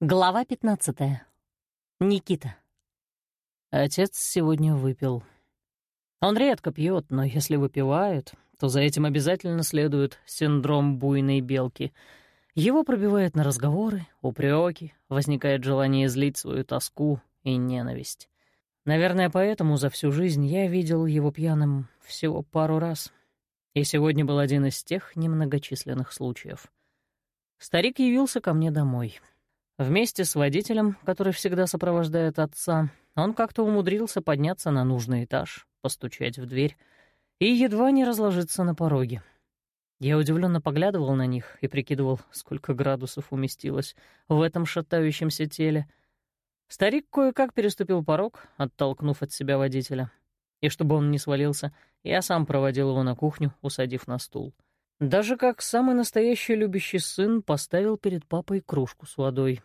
Глава 15. Никита. Отец сегодня выпил. Он редко пьет, но если выпивает, то за этим обязательно следует синдром буйной белки. Его пробивает на разговоры, упреки, возникает желание излить свою тоску и ненависть. Наверное, поэтому за всю жизнь я видел его пьяным всего пару раз. И сегодня был один из тех немногочисленных случаев. Старик явился ко мне домой — Вместе с водителем, который всегда сопровождает отца, он как-то умудрился подняться на нужный этаж, постучать в дверь и едва не разложиться на пороге. Я удивленно поглядывал на них и прикидывал, сколько градусов уместилось в этом шатающемся теле. Старик кое-как переступил порог, оттолкнув от себя водителя. И чтобы он не свалился, я сам проводил его на кухню, усадив на стул. Даже как самый настоящий любящий сын поставил перед папой кружку с водой.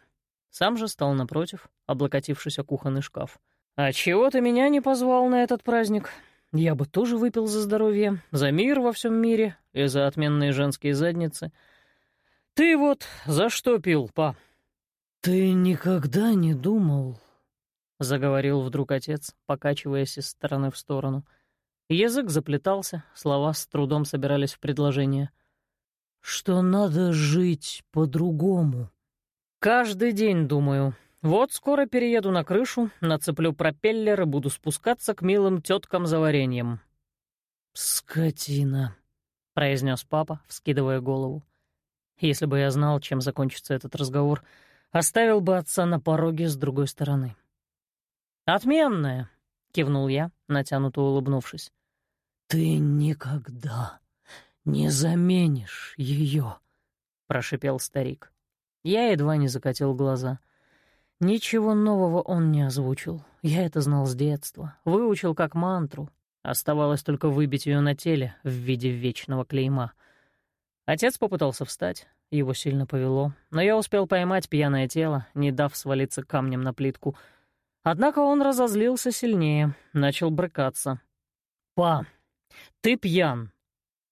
Сам же стал напротив, облокотившись о кухонный шкаф. «А чего ты меня не позвал на этот праздник? Я бы тоже выпил за здоровье, за мир во всем мире и за отменные женские задницы. Ты вот за что пил, па?» «Ты никогда не думал...» — заговорил вдруг отец, покачиваясь из стороны в сторону. Язык заплетался, слова с трудом собирались в предложение. «Что надо жить по-другому». Каждый день думаю. Вот скоро перееду на крышу, нацеплю пропеллер и буду спускаться к милым теткам за вареньем. «Скотина», — произнес папа, вскидывая голову. Если бы я знал, чем закончится этот разговор, оставил бы отца на пороге с другой стороны. «Отменная», — кивнул я, натянуто улыбнувшись. «Ты никогда не заменишь ее», — прошипел старик. Я едва не закатил глаза. Ничего нового он не озвучил. Я это знал с детства, выучил как мантру. Оставалось только выбить ее на теле в виде вечного клейма. Отец попытался встать, его сильно повело, но я успел поймать пьяное тело, не дав свалиться камнем на плитку. Однако он разозлился сильнее, начал брыкаться. «Па, ты пьян!»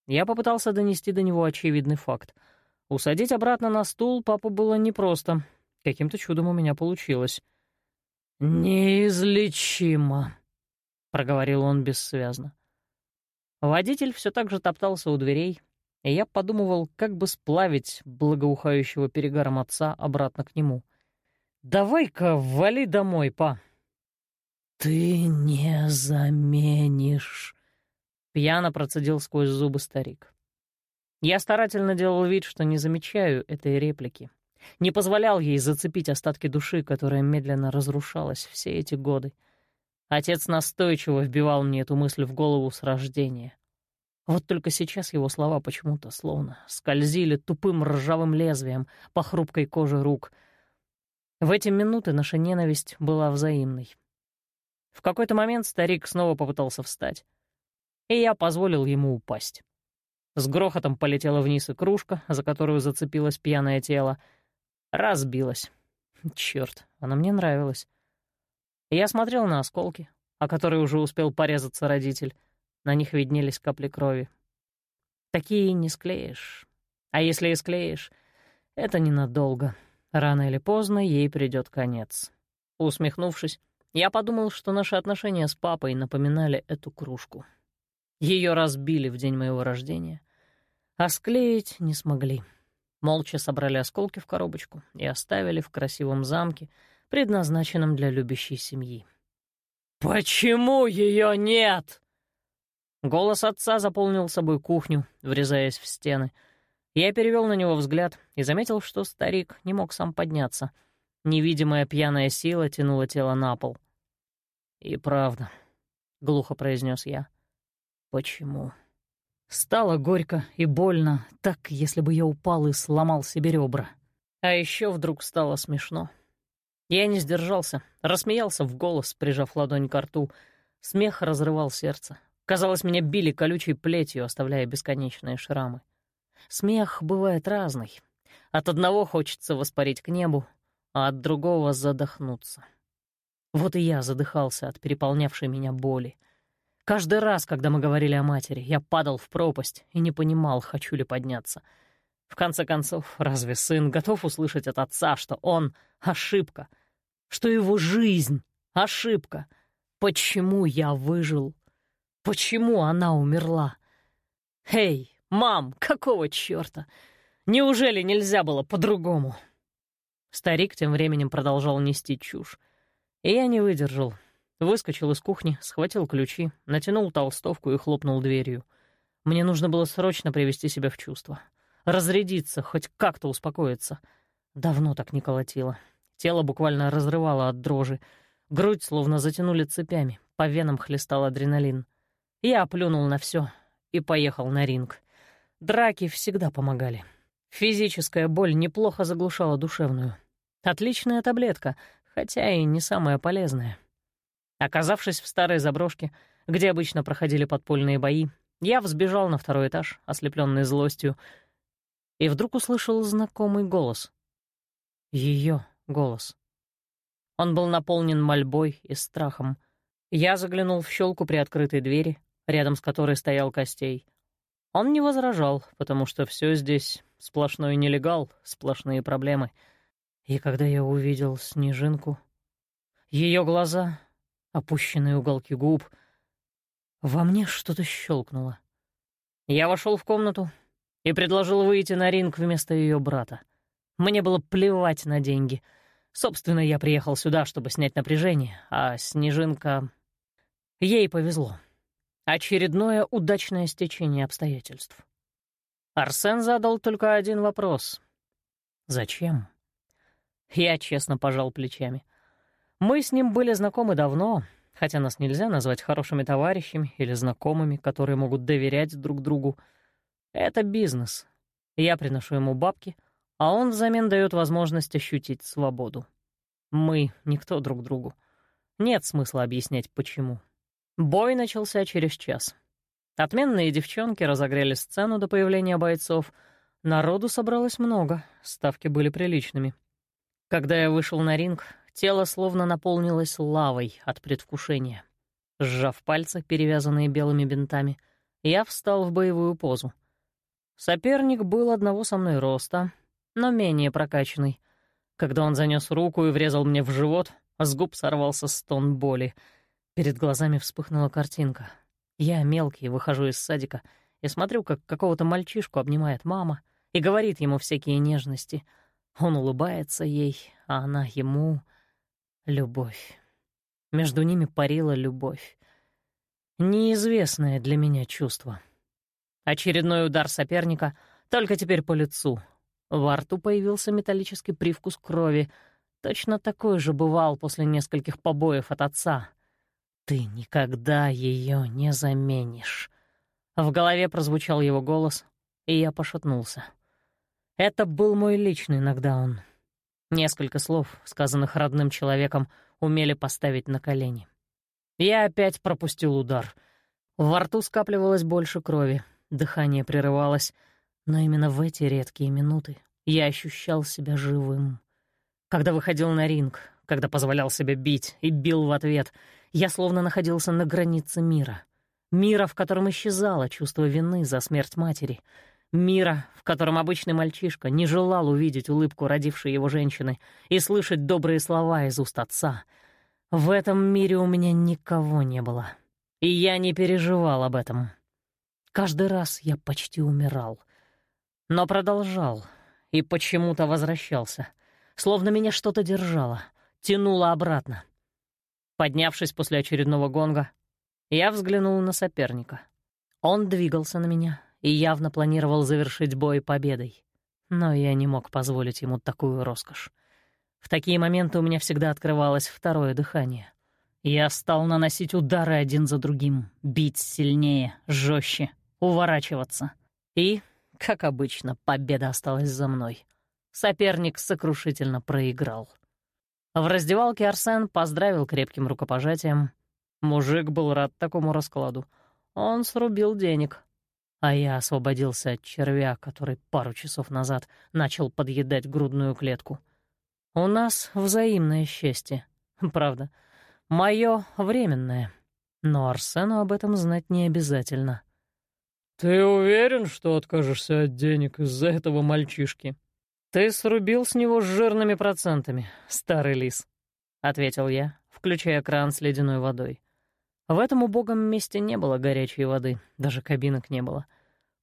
Я попытался донести до него очевидный факт — Усадить обратно на стул папу было непросто. Каким-то чудом у меня получилось. «Неизлечимо», — проговорил он бессвязно. Водитель все так же топтался у дверей, и я подумывал, как бы сплавить благоухающего перегаром отца обратно к нему. «Давай-ка вали домой, па!» «Ты не заменишь», — пьяно процедил сквозь зубы старик. Я старательно делал вид, что не замечаю этой реплики. Не позволял ей зацепить остатки души, которая медленно разрушалась все эти годы. Отец настойчиво вбивал мне эту мысль в голову с рождения. Вот только сейчас его слова почему-то словно скользили тупым ржавым лезвием по хрупкой коже рук. В эти минуты наша ненависть была взаимной. В какой-то момент старик снова попытался встать, и я позволил ему упасть. С грохотом полетела вниз и кружка, за которую зацепилось пьяное тело. Разбилась. Чёрт, она мне нравилась. Я смотрел на осколки, о которые уже успел порезаться родитель. На них виднелись капли крови. Такие не склеишь. А если и склеишь, это ненадолго. Рано или поздно ей придёт конец. Усмехнувшись, я подумал, что наши отношения с папой напоминали эту кружку. Ее разбили в день моего рождения, а склеить не смогли. Молча собрали осколки в коробочку и оставили в красивом замке, предназначенном для любящей семьи. «Почему ее нет?» Голос отца заполнил собой кухню, врезаясь в стены. Я перевел на него взгляд и заметил, что старик не мог сам подняться. Невидимая пьяная сила тянула тело на пол. «И правда», — глухо произнес я, — Почему? Стало горько и больно, так, если бы я упал и сломал себе ребра. А еще вдруг стало смешно. Я не сдержался, рассмеялся в голос, прижав ладонь к рту. Смех разрывал сердце. Казалось, меня били колючей плетью, оставляя бесконечные шрамы. Смех бывает разный. От одного хочется воспарить к небу, а от другого — задохнуться. Вот и я задыхался от переполнявшей меня боли — Каждый раз, когда мы говорили о матери, я падал в пропасть и не понимал, хочу ли подняться. В конце концов, разве сын готов услышать от отца, что он ошибка, что его жизнь — ошибка. Почему я выжил? Почему она умерла? Эй, мам, какого чёрта? Неужели нельзя было по-другому? Старик тем временем продолжал нести чушь. И я не выдержал. Выскочил из кухни, схватил ключи, натянул толстовку и хлопнул дверью. Мне нужно было срочно привести себя в чувство. Разрядиться, хоть как-то успокоиться. Давно так не колотило. Тело буквально разрывало от дрожи. Грудь словно затянули цепями, по венам хлестал адреналин. Я плюнул на все и поехал на ринг. Драки всегда помогали. Физическая боль неплохо заглушала душевную. Отличная таблетка, хотя и не самая полезная. Оказавшись в старой заброшке, где обычно проходили подпольные бои, я взбежал на второй этаж, ослепленный злостью, и вдруг услышал знакомый голос. Ее голос. Он был наполнен мольбой и страхом. Я заглянул в щелку при открытой двери, рядом с которой стоял Костей. Он не возражал, потому что все здесь сплошной нелегал, сплошные проблемы. И когда я увидел снежинку, ее глаза, опущенные уголки губ, во мне что-то щелкнуло. Я вошел в комнату и предложил выйти на ринг вместо ее брата. Мне было плевать на деньги. Собственно, я приехал сюда, чтобы снять напряжение, а Снежинка... Ей повезло. Очередное удачное стечение обстоятельств. Арсен задал только один вопрос. «Зачем?» Я честно пожал плечами. Мы с ним были знакомы давно, хотя нас нельзя назвать хорошими товарищами или знакомыми, которые могут доверять друг другу. Это бизнес. Я приношу ему бабки, а он взамен дает возможность ощутить свободу. Мы — никто друг другу. Нет смысла объяснять, почему. Бой начался через час. Отменные девчонки разогрели сцену до появления бойцов. Народу собралось много, ставки были приличными. Когда я вышел на ринг, тело словно наполнилось лавой от предвкушения. Сжав пальцы, перевязанные белыми бинтами, я встал в боевую позу. Соперник был одного со мной роста, но менее прокачанный. Когда он занёс руку и врезал мне в живот, с губ сорвался стон боли — Перед глазами вспыхнула картинка. Я, мелкий, выхожу из садика и смотрю, как какого-то мальчишку обнимает мама и говорит ему всякие нежности. Он улыбается ей, а она ему... Любовь. Между ними парила любовь. Неизвестное для меня чувство. Очередной удар соперника, только теперь по лицу. Во рту появился металлический привкус крови. Точно такой же бывал после нескольких побоев от отца — ты никогда ее не заменишь. В голове прозвучал его голос, и я пошатнулся. Это был мой личный нокдаун. Несколько слов, сказанных родным человеком, умели поставить на колени. Я опять пропустил удар. Во рту скапливалось больше крови, дыхание прерывалось, но именно в эти редкие минуты я ощущал себя живым. Когда выходил на ринг, когда позволял себе бить и бил в ответ — я словно находился на границе мира. Мира, в котором исчезало чувство вины за смерть матери. Мира, в котором обычный мальчишка не желал увидеть улыбку родившей его женщины и слышать добрые слова из уст отца. В этом мире у меня никого не было. И я не переживал об этом. Каждый раз я почти умирал. Но продолжал и почему-то возвращался. Словно меня что-то держало, тянуло обратно. Поднявшись после очередного гонга, я взглянул на соперника. Он двигался на меня и явно планировал завершить бой победой. Но я не мог позволить ему такую роскошь. В такие моменты у меня всегда открывалось второе дыхание. Я стал наносить удары один за другим, бить сильнее, жестче, уворачиваться. И, как обычно, победа осталась за мной. Соперник сокрушительно проиграл. В раздевалке Арсен поздравил крепким рукопожатием. Мужик был рад такому раскладу. Он срубил денег. А я освободился от червя, который пару часов назад начал подъедать грудную клетку. У нас взаимное счастье. Правда, мое временное. Но Арсену об этом знать не обязательно. «Ты уверен, что откажешься от денег из-за этого мальчишки?» «Ты срубил с него с жирными процентами, старый лис», — ответил я, включая кран с ледяной водой. В этом убогом месте не было горячей воды, даже кабинок не было.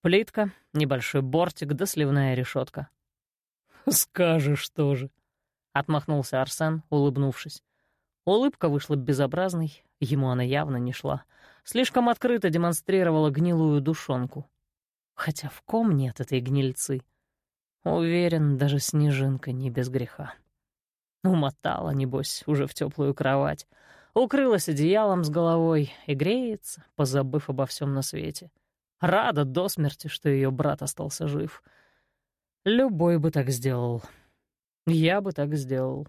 Плитка, небольшой бортик да сливная решетка. «Скажешь тоже», — отмахнулся Арсен, улыбнувшись. Улыбка вышла безобразной, ему она явно не шла. Слишком открыто демонстрировала гнилую душонку. Хотя в ком нет этой гнильцы? Уверен, даже снежинка не без греха. Умотала, небось, уже в теплую кровать. Укрылась одеялом с головой и греется, позабыв обо всем на свете. Рада до смерти, что ее брат остался жив. Любой бы так сделал. Я бы так сделал.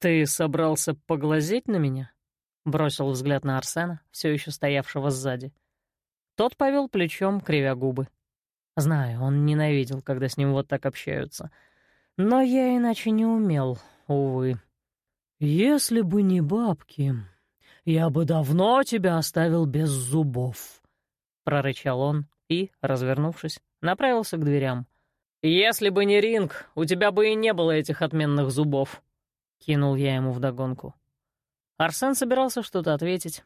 «Ты собрался поглазеть на меня?» — бросил взгляд на Арсена, все еще стоявшего сзади. Тот повел плечом, кривя губы. Знаю, он ненавидел, когда с ним вот так общаются. Но я иначе не умел, увы. «Если бы не бабки, я бы давно тебя оставил без зубов», — прорычал он и, развернувшись, направился к дверям. «Если бы не ринг, у тебя бы и не было этих отменных зубов», — кинул я ему вдогонку. Арсен собирался что-то ответить,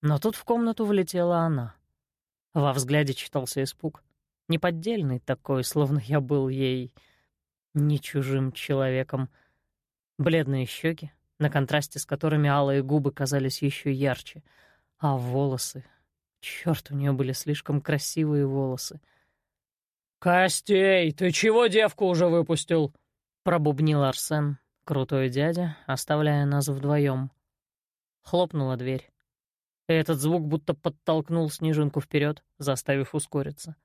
но тут в комнату влетела она. Во взгляде читался испуг. Неподдельный такой, словно я был ей не чужим человеком. Бледные щеки, на контрасте с которыми алые губы казались еще ярче, а волосы... Черт, у нее были слишком красивые волосы. «Костей, ты чего девку уже выпустил?» — пробубнил Арсен, Крутой дядя, оставляя нас вдвоем. Хлопнула дверь. Этот звук будто подтолкнул снежинку вперед, заставив ускориться.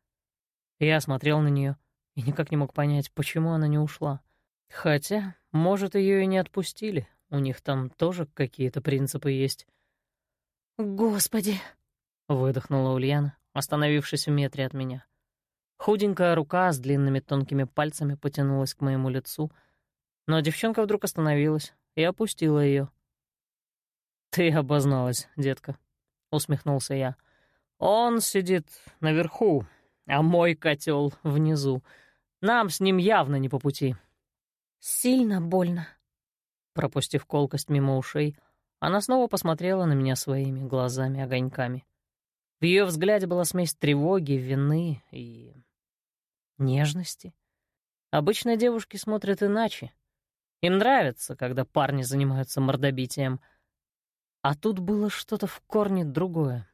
Я смотрел на нее и никак не мог понять, почему она не ушла. Хотя, может, ее и не отпустили. У них там тоже какие-то принципы есть. «Господи!» — выдохнула Ульяна, остановившись в метре от меня. Худенькая рука с длинными тонкими пальцами потянулась к моему лицу — но девчонка вдруг остановилась и опустила ее. «Ты обозналась, детка», — усмехнулся я. «Он сидит наверху, а мой котел внизу. Нам с ним явно не по пути». «Сильно больно». Пропустив колкость мимо ушей, она снова посмотрела на меня своими глазами-огоньками. В ее взгляде была смесь тревоги, вины и... нежности. Обычно девушки смотрят иначе, им нравится, когда парни занимаются мордобитием. А тут было что-то в корне другое.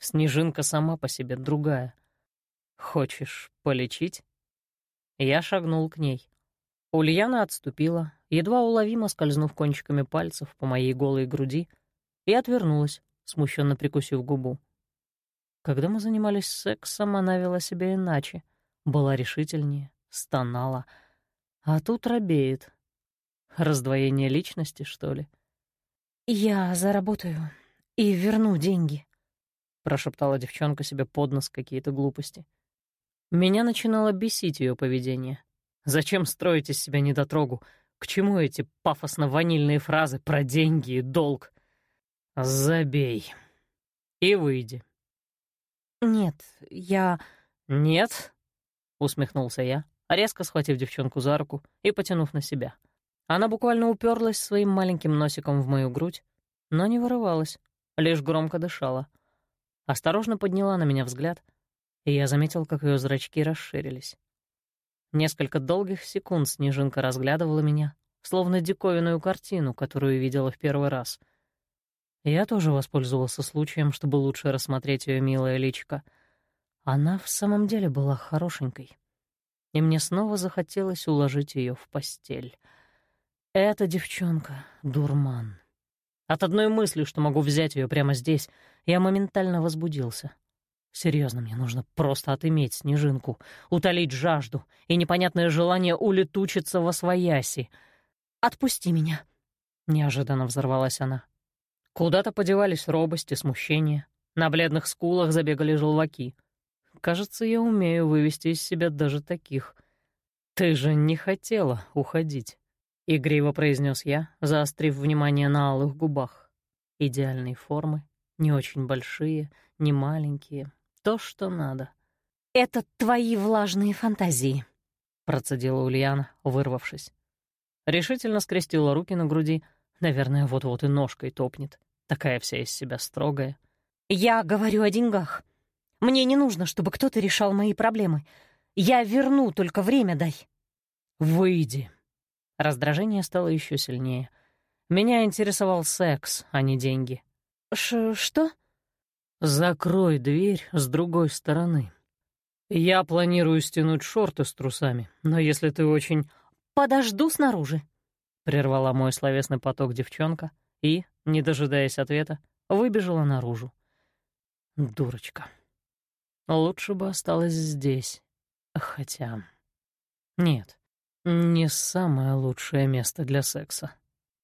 Снежинка сама по себе другая. «Хочешь полечить?» Я шагнул к ней. Ульяна отступила, едва уловимо скользнув кончиками пальцев по моей голой груди, и отвернулась, смущенно прикусив губу. Когда мы занимались сексом, она вела себя иначе, была решительнее, стонала, а тут робеет, Раздвоение личности, что ли? «Я заработаю и верну деньги», — прошептала девчонка себе под нос какие-то глупости. Меня начинало бесить ее поведение. Зачем строить из себя недотрогу? К чему эти пафосно-ванильные фразы про деньги и долг? Забей. И выйди. «Нет, я...» «Нет?» — усмехнулся я, резко схватив девчонку за руку и потянув на себя. Она буквально уперлась своим маленьким носиком в мою грудь, но не вырывалась, лишь громко дышала. Осторожно подняла на меня взгляд, и я заметил, как ее зрачки расширились. Несколько долгих секунд Снежинка разглядывала меня, словно диковинную картину, которую видела в первый раз. Я тоже воспользовался случаем, чтобы лучше рассмотреть ее милое личико. Она в самом деле была хорошенькой, и мне снова захотелось уложить ее в постель — эта девчонка — дурман. От одной мысли, что могу взять ее прямо здесь, я моментально возбудился. Серьезно, мне нужно просто отыметь снежинку, утолить жажду и непонятное желание улетучиться во свояси. «Отпусти меня!» — неожиданно взорвалась она. Куда-то подевались робость и смущение. На бледных скулах забегали желваки. Кажется, я умею вывести из себя даже таких. Ты же не хотела уходить. Игриво произнес я, заострив внимание на алых губах. Идеальной формы, не очень большие, не маленькие. То, что надо. «Это твои влажные фантазии», — процедила Ульяна, вырвавшись. Решительно скрестила руки на груди, наверное, вот-вот и ножкой топнет, такая вся из себя строгая. «Я говорю о деньгах. Мне не нужно, чтобы кто-то решал мои проблемы. Я верну, только время дай». «Выйди». Раздражение стало еще сильнее. Меня интересовал секс, а не деньги. Ш «Что?» «Закрой дверь с другой стороны. Я планирую стянуть шорты с трусами, но если ты очень...» «Подожду снаружи», — прервала мой словесный поток девчонка и, не дожидаясь ответа, выбежала наружу. Дурочка. Лучше бы осталась здесь. Хотя... Нет, не самое лучшее место для секса.